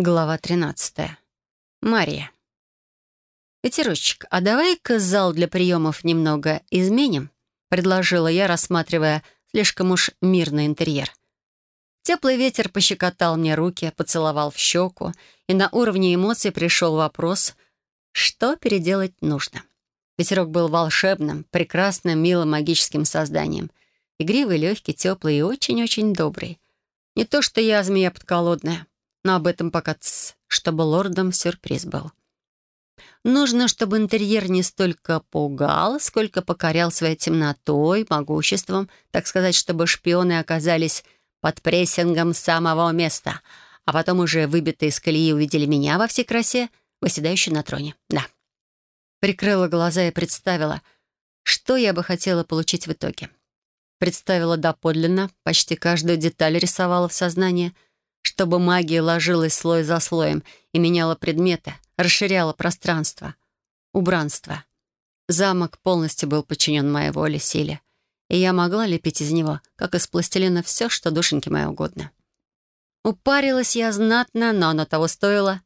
Глава 13. Мария. «Ветерочек, а давай-ка зал для приемов немного изменим?» — предложила я, рассматривая слишком уж мирный интерьер. Теплый ветер пощекотал мне руки, поцеловал в щеку, и на уровне эмоций пришел вопрос, что переделать нужно. Ветерок был волшебным, прекрасным, милым магическим созданием. Игривый, легкий, теплый и очень-очень добрый. Не то что я змея подколодная но об этом пока тс, чтобы лордом сюрприз был. Нужно, чтобы интерьер не столько пугал, сколько покорял своей темнотой, могуществом, так сказать, чтобы шпионы оказались под прессингом самого места, а потом уже выбитые из колеи увидели меня во всей красе, выседающую на троне. Да. Прикрыла глаза и представила, что я бы хотела получить в итоге. Представила доподлинно, почти каждую деталь рисовала в сознании — чтобы магия ложилась слой за слоем и меняла предметы, расширяла пространство. Убранство. Замок полностью был подчинен моей воле, силе, и я могла лепить из него, как из пластилина, все, что душеньке моей угодно. Упарилась я знатно, но оно того стоило.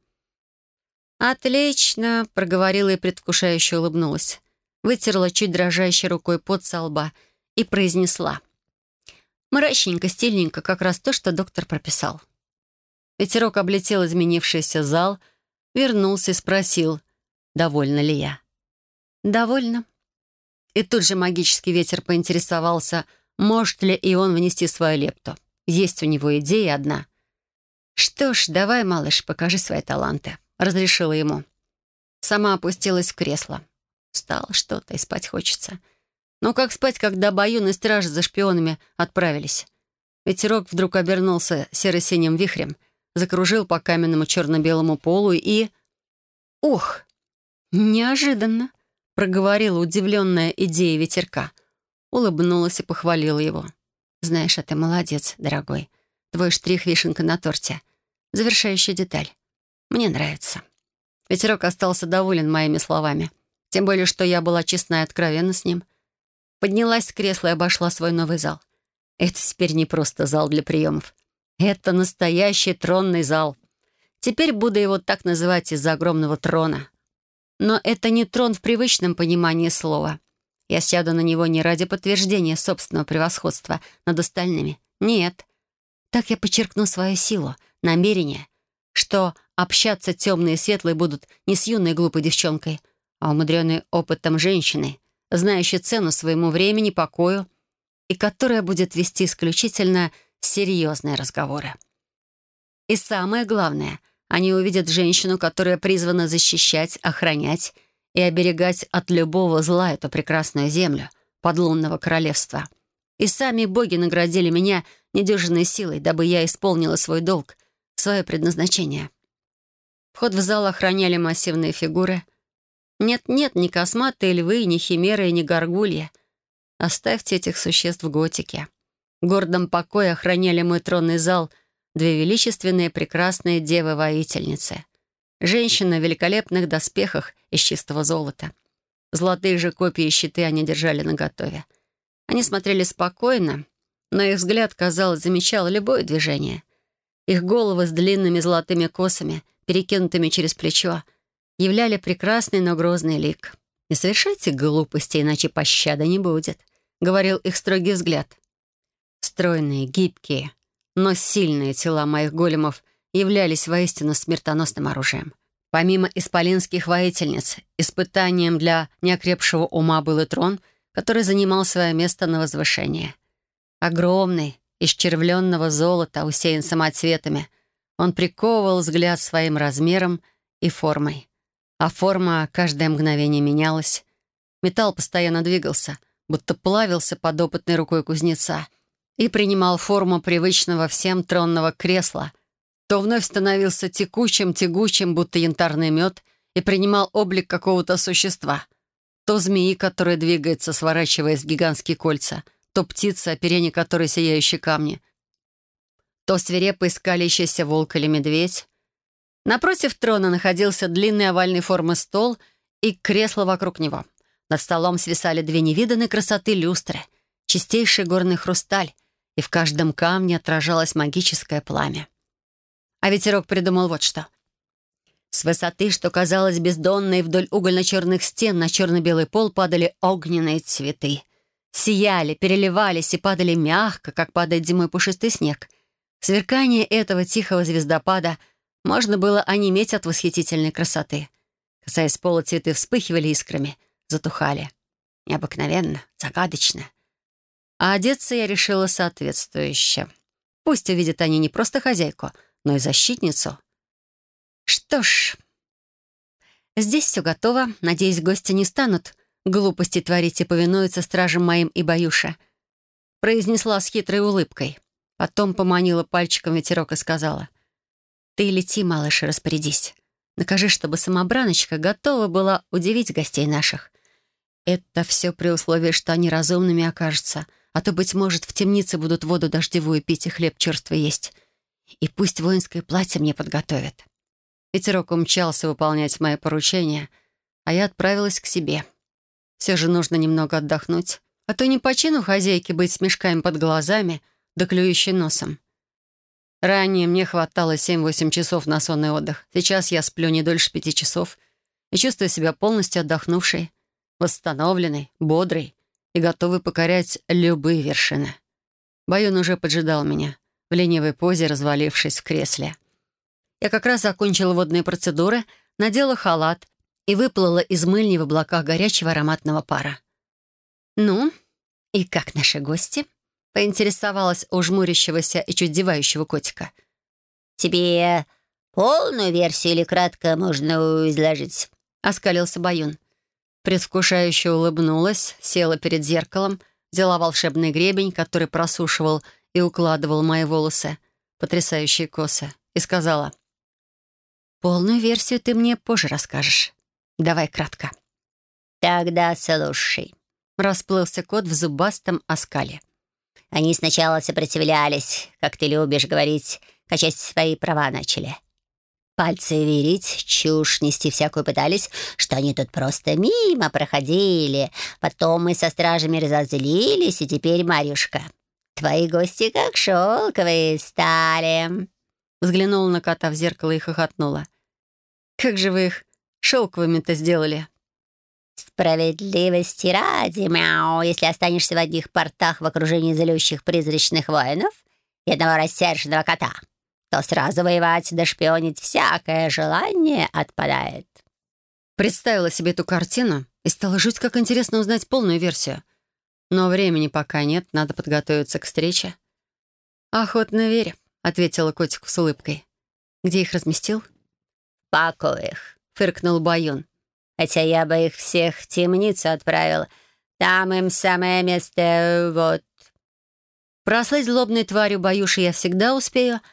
«Отлично!» — проговорила и предвкушающе улыбнулась. Вытерла чуть дрожащей рукой под со лба и произнесла. Мрачненько, стильненько, как раз то, что доктор прописал. Ветерок облетел изменившийся зал, вернулся и спросил, довольна ли я. «Довольна». И тут же магический ветер поинтересовался, может ли и он внести свою лепту. Есть у него идея одна. «Что ж, давай, малыш, покажи свои таланты», — разрешила ему. Сама опустилась в кресло. Встала что-то и спать хочется. Но как спать, когда баюны стражи за шпионами отправились? Ветерок вдруг обернулся серо-синим вихрем — закружил по каменному черно-белому полу и... «Ох! Неожиданно!» — проговорила удивленная идея ветерка. Улыбнулась и похвалила его. «Знаешь, а ты молодец, дорогой. Твой штрих — вишенка на торте. Завершающая деталь. Мне нравится». Ветерок остался доволен моими словами. Тем более, что я была честна и откровенна с ним. Поднялась с кресла и обошла свой новый зал. Это теперь не просто зал для приемов. Это настоящий тронный зал. Теперь буду его так называть из-за огромного трона. Но это не трон в привычном понимании слова. Я сяду на него не ради подтверждения собственного превосходства над остальными. Нет. Так я подчеркну свою силу, намерение, что общаться темные и светлые будут не с юной глупой девчонкой, а умудренной опытом женщиной, знающей цену своему времени, покою, и которая будет вести исключительно серьезные разговоры. И самое главное, они увидят женщину, которая призвана защищать, охранять и оберегать от любого зла эту прекрасную землю, подлунного королевства. И сами боги наградили меня недюжинной силой, дабы я исполнила свой долг, свое предназначение. Вход в зал охраняли массивные фигуры. Нет-нет, ни косматые львы, ни химеры, ни горгульи. Оставьте этих существ в готике. Гордом покое охраняли мой тронный зал две величественные прекрасные девы-воительницы. Женщины в великолепных доспехах из чистого золота. Золотые же копии щиты они держали наготове. Они смотрели спокойно, но их взгляд, казалось, замечал любое движение. Их головы с длинными золотыми косами, перекинутыми через плечо, являли прекрасный, но грозный лик. «Не совершайте глупости, иначе пощады не будет», — говорил их строгий взгляд. Стройные, гибкие, но сильные тела моих големов являлись воистину смертоносным оружием. Помимо исполинских воительниц, испытанием для неокрепшего ума был и трон, который занимал свое место на возвышении. Огромный, из червленного золота, усеян самоцветами, он приковывал взгляд своим размером и формой. А форма каждое мгновение менялась. Металл постоянно двигался, будто плавился под опытной рукой кузнеца — и принимал форму привычного всем тронного кресла, то вновь становился текучим, тягучим, будто янтарный мед, и принимал облик какого-то существа. То змеи, которая двигается, сворачиваясь в гигантские кольца, то птица, оперение которой сияющие камни, то свирепо искалящийся волк или медведь. Напротив трона находился длинный овальной формы стол и кресло вокруг него. Над столом свисали две невиданные красоты люстры, чистейший горный хрусталь, и в каждом камне отражалось магическое пламя. А ветерок придумал вот что. С высоты, что казалось бездонной, вдоль угольно-черных стен на черно-белый пол падали огненные цветы. Сияли, переливались и падали мягко, как падает зимой пушистый снег. Сверкание этого тихого звездопада можно было онеметь от восхитительной красоты. Касаясь пола, цветы вспыхивали искрами, затухали. Необыкновенно, загадочно. А одеться я решила соответствующе. Пусть увидят они не просто хозяйку, но и защитницу. Что ж, здесь все готово. Надеюсь, гости не станут глупости творить и повинуются стражам моим и Баюша. Произнесла с хитрой улыбкой. Потом поманила пальчиком ветерок и сказала. «Ты лети, малыш, и распорядись. Накажи, чтобы самобраночка готова была удивить гостей наших. Это все при условии, что они разумными окажутся, а то, быть может, в темнице будут воду дождевую пить и хлеб черствый есть. И пусть воинское платье мне подготовят». Ветерок умчался выполнять мои поручения, а я отправилась к себе. Все же нужно немного отдохнуть, а то не по чину хозяйки быть с мешками под глазами да клюющей носом. Ранее мне хватало 7-8 часов на сонный отдых. Сейчас я сплю не дольше пяти часов и чувствую себя полностью отдохнувшей восстановленный, бодрый и готовый покорять любые вершины. Баюн уже поджидал меня, в ленивой позе, развалившись в кресле. Я как раз закончила водные процедуры, надела халат и выплыла из мыльни в облаках горячего ароматного пара. «Ну, и как наши гости?» — поинтересовалась у жмурящегося и чуть девающего котика. «Тебе полную версию или кратко можно изложить?» — оскалился Баюн. Предвкушающе улыбнулась, села перед зеркалом, взяла волшебный гребень, который просушивал и укладывал мои волосы, потрясающие косы, и сказала, «Полную версию ты мне позже расскажешь. Давай кратко». «Тогда слушай», — расплылся кот в зубастом оскале. «Они сначала сопротивлялись, как ты любишь говорить, качать свои права начали пальцы верить, чушь нести всякую пытались, что они тут просто мимо проходили. Потом мы со стражами разозлились, и теперь, Марюшка, твои гости как шелковые стали». Взглянула на кота в зеркало и хохотнула. «Как же вы их шелковыми-то сделали?» «Справедливости ради, мяу, если останешься в одних портах в окружении злющих призрачных воинов и одного рассерженного кота, то сразу воевать да шпионить всякое желание отпадает». Представила себе эту картину и стала жить, как интересно узнать полную версию. Но времени пока нет, надо подготовиться к встрече. «Охотно верю», — ответила котику с улыбкой. «Где их разместил?» «В покоях», — фыркнул Баюн. «Хотя я бы их всех в темницу отправил. Там им самое место вот». Прослыть злобной тварью Баюши я всегда успею, —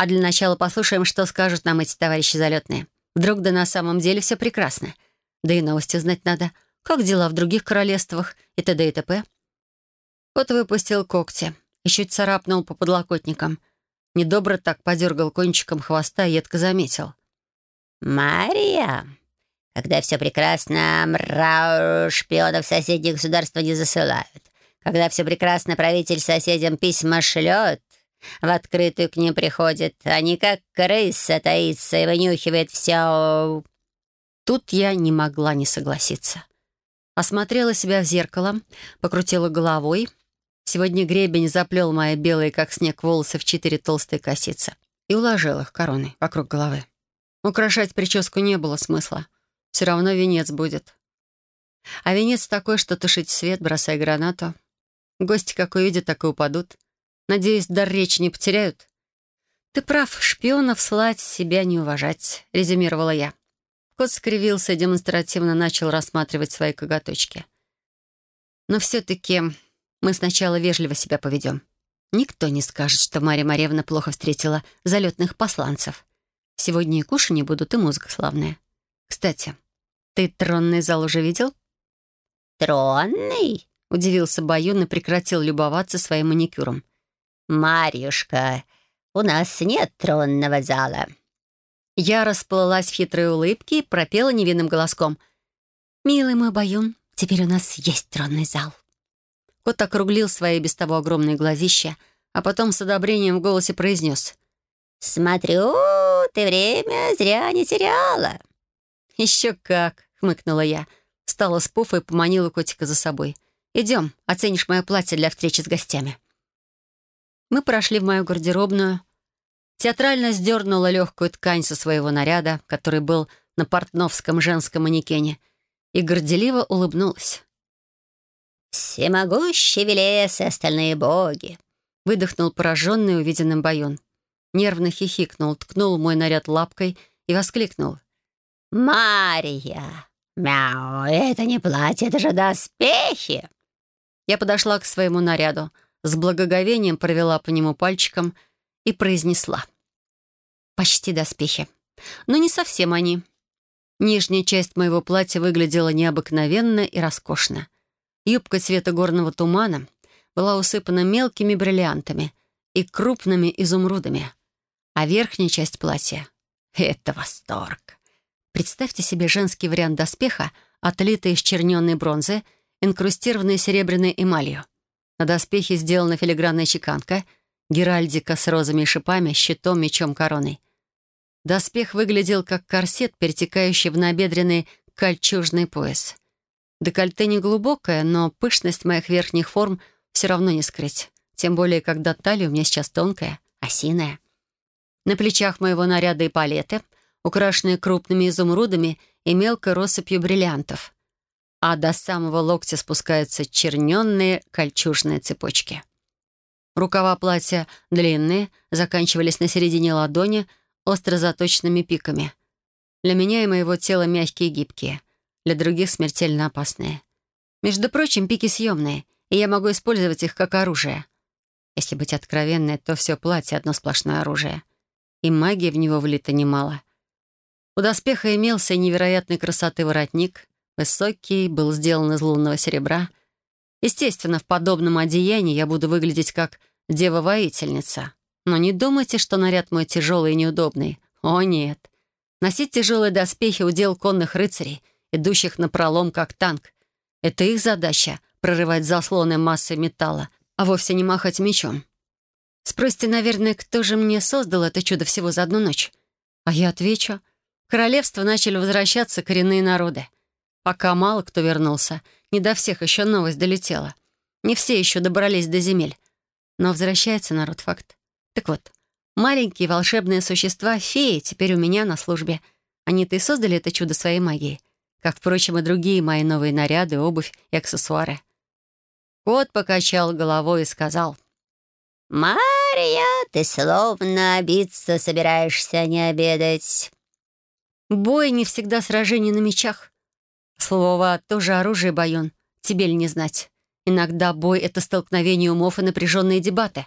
а для начала послушаем, что скажут нам эти товарищи залетные. Вдруг да на самом деле все прекрасно. Да и новости знать надо. Как дела в других королевствах и т.д. и т.п. Кот выпустил когти и чуть царапнул по подлокотникам. Недобро так подергал кончиком хвоста и едко заметил. «Мария, когда все прекрасно, мрау, шпионов соседних государств не засылают. Когда все прекрасно, правитель соседям письма шлет, в открытую к ним приходит, а не как крыса таится и вынюхивает все. Тут я не могла не согласиться. Осмотрела себя в зеркало, покрутила головой. Сегодня гребень заплел мои белые, как снег, волосы в четыре толстые косицы и уложил их короной вокруг головы. Украшать прическу не было смысла. Все равно венец будет. А венец такой, что тушить свет, бросая гранату. Гости как увидят, так и упадут. Надеюсь, дар речи не потеряют?» «Ты прав, шпионов слать, себя не уважать», — резюмировала я. Кот скривился и демонстративно начал рассматривать свои коготочки. «Но все-таки мы сначала вежливо себя поведем. Никто не скажет, что Мария Маревна плохо встретила залетных посланцев. Сегодня и кушанье будут, и музыка славная. Кстати, ты тронный зал уже видел?» «Тронный?» — удивился Баюн и прекратил любоваться своим маникюром. «Марьюшка, у нас нет тронного зала». Я расплылась в хитрой улыбке и пропела невинным голоском. «Милый мой Баюн, теперь у нас есть тронный зал». Кот округлил свои без того огромные глазища, а потом с одобрением в голосе произнес. «Смотрю, ты время зря не теряла». «Еще как!» — хмыкнула я. Встала с пуфа и поманила котика за собой. «Идем, оценишь мое платье для встречи с гостями». Мы прошли в мою гардеробную. Театрально сдернула легкую ткань со своего наряда, который был на портновском женском манекене, и горделиво улыбнулась. «Всемогущий Велес и остальные боги!» — выдохнул пораженный увиденным Байон. Нервно хихикнул, ткнул мой наряд лапкой и воскликнул. «Мария! Мяу! Это не платье, это же доспехи!» Я подошла к своему наряду, с благоговением провела по нему пальчиком и произнесла. «Почти доспехи. Но не совсем они». Нижняя часть моего платья выглядела необыкновенно и роскошно. Юбка цвета горного тумана была усыпана мелкими бриллиантами и крупными изумрудами. А верхняя часть платья — это восторг. Представьте себе женский вариант доспеха, отлитый из черненной бронзы, инкрустированный серебряной эмалью. На доспехе сделана филигранная чеканка, геральдика с розами и шипами, щитом, мечом, короной. Доспех выглядел как корсет, перетекающий в набедренный кольчужный пояс. Декольте не глубокое, но пышность моих верхних форм все равно не скрыть. Тем более, когда талия у меня сейчас тонкая, осиная. На плечах моего наряда и палеты, украшенные крупными изумрудами и мелкой россыпью бриллиантов. А до самого локтя спускаются черненные кольчужные цепочки. Рукава платья длинные, заканчивались на середине ладони остро заточенными пиками. Для меня и моего тела мягкие и гибкие — для других смертельно опасные. Между прочим, пики съемные, и я могу использовать их как оружие. Если быть откровенной, то все платье — одно сплошное оружие. И магии в него влито немало. У доспеха имелся невероятной красоты воротник, высокий, был сделан из лунного серебра. Естественно, в подобном одеянии я буду выглядеть как дева-воительница. Но не думайте, что наряд мой тяжелый и неудобный. О, нет. Носить тяжелые доспехи — удел конных рыцарей, идущих на пролом как танк. Это их задача — прорывать заслоны массой металла, а вовсе не махать мечом. Спросите, наверное, кто же мне создал это чудо всего за одну ночь? А я отвечу. В королевство начали возвращаться коренные народы. Пока мало кто вернулся, не до всех еще новость долетела. Не все еще добрались до земель. Но возвращается народ, факт. Так вот, маленькие волшебные существа, феи, теперь у меня на службе. Они-то и создали это чудо своей магией как, впрочем, и другие мои новые наряды, обувь и аксессуары. Кот покачал головой и сказал, «Мария, ты словно обидца собираешься не обедать». «Бой не всегда сражение на мечах. Слово тоже оружие, Байон. Тебе ли не знать? Иногда бой — это столкновение умов и напряженные дебаты».